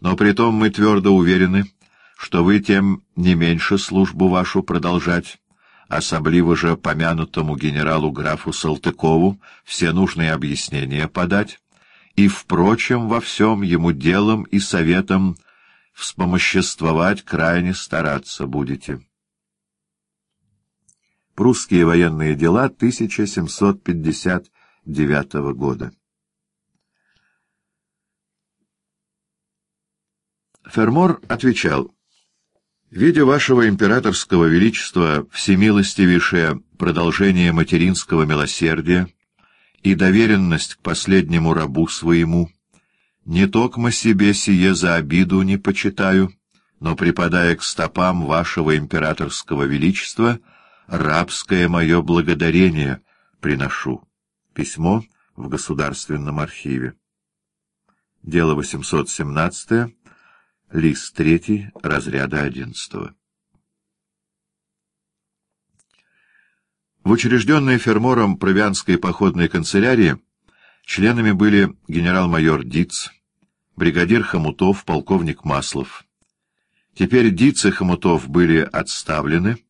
Но притом мы твердо уверены, что вы тем не меньше службу вашу продолжать, особливо же помянутому генералу графу Салтыкову все нужные объяснения подать, и, впрочем, во всем ему делом и советом вспомоществовать крайне стараться будете. Прусские военные дела 1759 года Фермор отвечал, «Видя вашего императорского величества всемилостивейшее продолжение материнского милосердия и доверенность к последнему рабу своему, не токмо себе сие за обиду не почитаю, но, припадая к стопам вашего императорского величества, рабское мое благодарение приношу». Письмо в Государственном архиве. Дело 817 Лист третий, разряда одиннадцатого. В учрежденной фермором Провианской походной канцелярии членами были генерал-майор Диц, бригадир Хомутов, полковник Маслов. Теперь Диц и Хомутов были отставлены,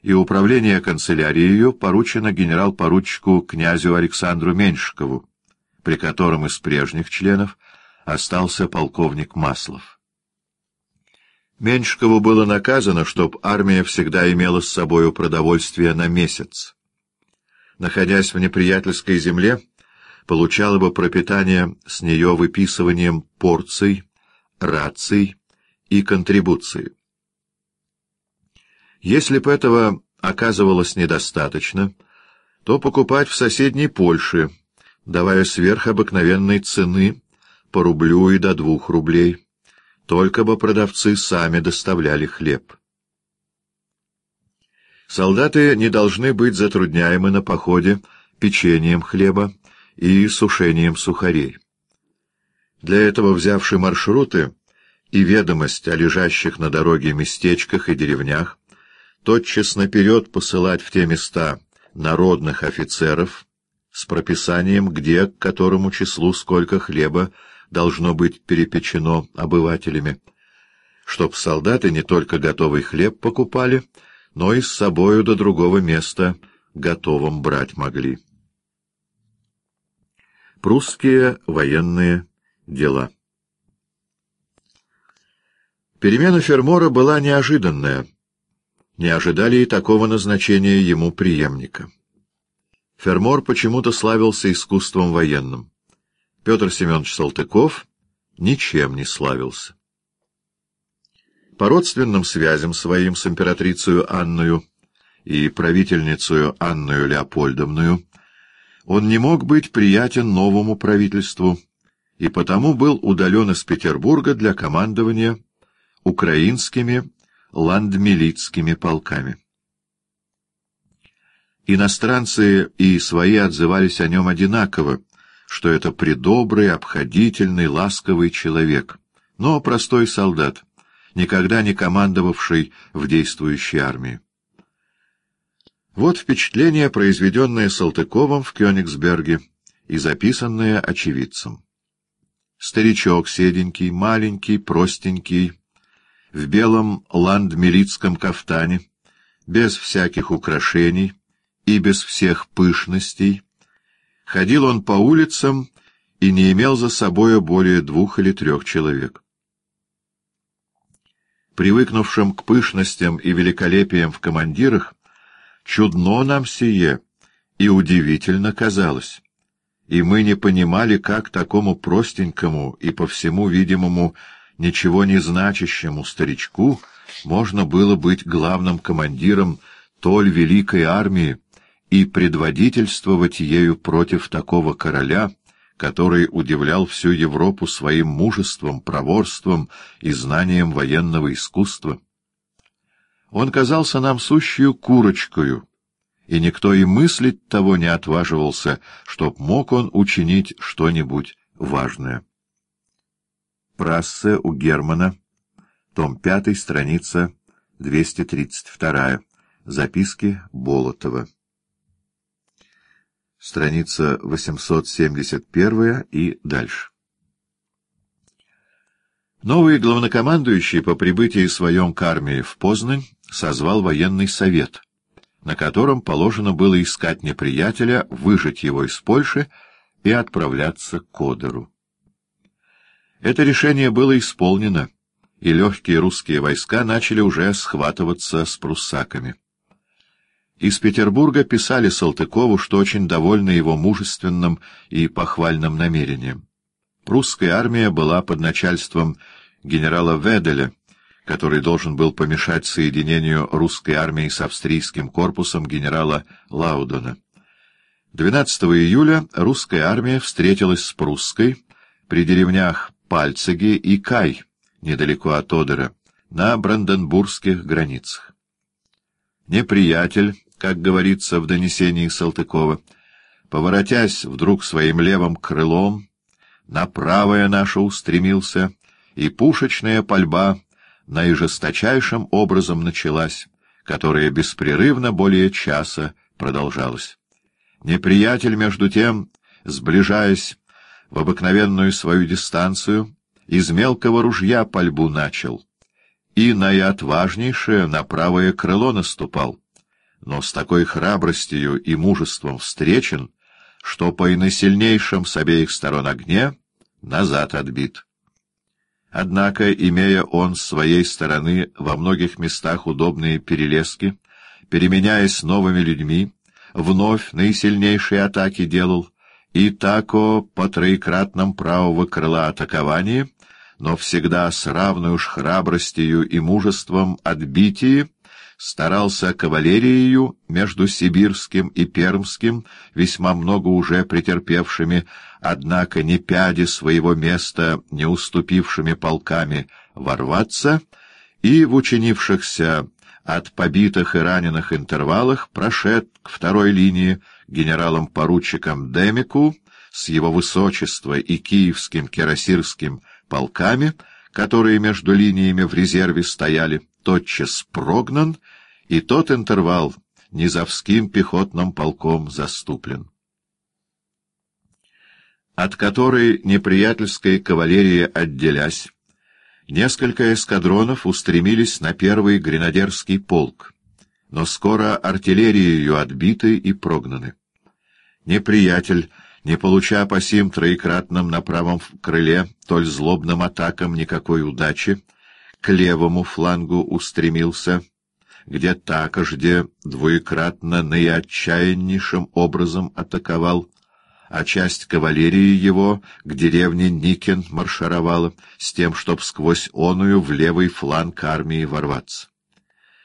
и управление канцелярией поручено генерал-поручику князю Александру Меньшикову, при котором из прежних членов остался полковник Маслов. Меньшикову было наказано, чтоб армия всегда имела с собою продовольствие на месяц. Находясь в неприятельской земле, получала бы пропитание с нее выписыванием порций, раций и контрибуций. Если бы этого оказывалось недостаточно, то покупать в соседней Польше, давая сверх обыкновенной цены по рублю и до двух рублей, только бы продавцы сами доставляли хлеб. Солдаты не должны быть затрудняемы на походе печением хлеба и сушением сухарей. Для этого, взявши маршруты и ведомость о лежащих на дороге местечках и деревнях, тотчас наперед посылать в те места народных офицеров с прописанием, где, к которому числу сколько хлеба должно быть перепечено обывателями, чтоб солдаты не только готовый хлеб покупали, но и с собою до другого места готовым брать могли. Прусские военные дела Перемена Фермора была неожиданная. Не ожидали и такого назначения ему преемника. Фермор почему-то славился искусством военным. Петр Семенович Салтыков ничем не славился. По родственным связям своим с императрицей Анною и правительницей Анною Леопольдовною он не мог быть приятен новому правительству и потому был удален из Петербурга для командования украинскими ландмилитскими полками. Иностранцы и свои отзывались о нем одинаково, что это предобрый, обходительный, ласковый человек, но простой солдат, никогда не командовавший в действующей армии. Вот впечатление, произведенное Салтыковым в Кёнигсберге и записанное очевидцем. Старичок седенький, маленький, простенький, в белом ландмилитском кафтане, без всяких украшений и без всех пышностей, Ходил он по улицам и не имел за собою более двух или трех человек. Привыкнувшим к пышностям и великолепиям в командирах, чудно нам сие и удивительно казалось, и мы не понимали, как такому простенькому и по всему видимому ничего не значащему старичку можно было быть главным командиром толь великой армии, и предводительствовать ею против такого короля, который удивлял всю Европу своим мужеством, проворством и знанием военного искусства. Он казался нам сущую курочкою, и никто и мыслить того не отваживался, чтоб мог он учинить что-нибудь важное. Прассе у Германа, том 5, страница 232, записки Болотова страница 871 и дальше. Новый главнокомандующий по прибытии своем к армии в Познань созвал военный совет, на котором положено было искать неприятеля, выжить его из Польши и отправляться к Одеру. Это решение было исполнено, и легкие русские войска начали уже схватываться с пруссаками. Из Петербурга писали Салтыкову, что очень довольны его мужественным и похвальным намерением. Прусская армия была под начальством генерала Веделя, который должен был помешать соединению русской армии с австрийским корпусом генерала Лаудона. 12 июля русская армия встретилась с прусской при деревнях Пальцеги и Кай, недалеко от Одера, на бранденбургских границах. Неприятель, как говорится в донесении Салтыкова, поворотясь вдруг своим левым крылом, на правое наше устремился, и пушечная пальба наижесточайшим образом началась, которая беспрерывно более часа продолжалась. Неприятель, между тем, сближаясь в обыкновенную свою дистанцию, из мелкого ружья пальбу начал, и наиотважнейшее на правое крыло наступал, но с такой храбростью и мужеством встречен, что по иносильнейшем с обеих сторон огне назад отбит. Однако, имея он с своей стороны во многих местах удобные перелески, переменяясь новыми людьми, вновь наисильнейшие атаки делал, и тако по троекратном правого крыла атаковании, но всегда с равной уж храбростью и мужеством отбитии, старался кавалерией между сибирским и пермским, весьма много уже претерпевшими, однако не пяди своего места не уступившими полками, ворваться, и в учинившихся от побитых и раненых интервалах прошед к второй линии генералом-поручиком Демику с его высочества и киевским кирасирским полками, которые между линиями в резерве стояли, тотчас прогнан, и тот интервал низовским пехотным полком заступлен. От которой неприятельская кавалерия отделясь, несколько эскадронов устремились на первый гренадерский полк, но скоро артиллерией отбиты и прогнаны. Неприятель, не получа по сим троекратным на правом крыле, толь злобным атакам никакой удачи, к левому флангу устремился, где такожде двоекратно наиотчаяннейшим образом атаковал, а часть кавалерии его к деревне Никен маршировала, с тем, чтоб сквозь оную в левый фланг армии ворваться.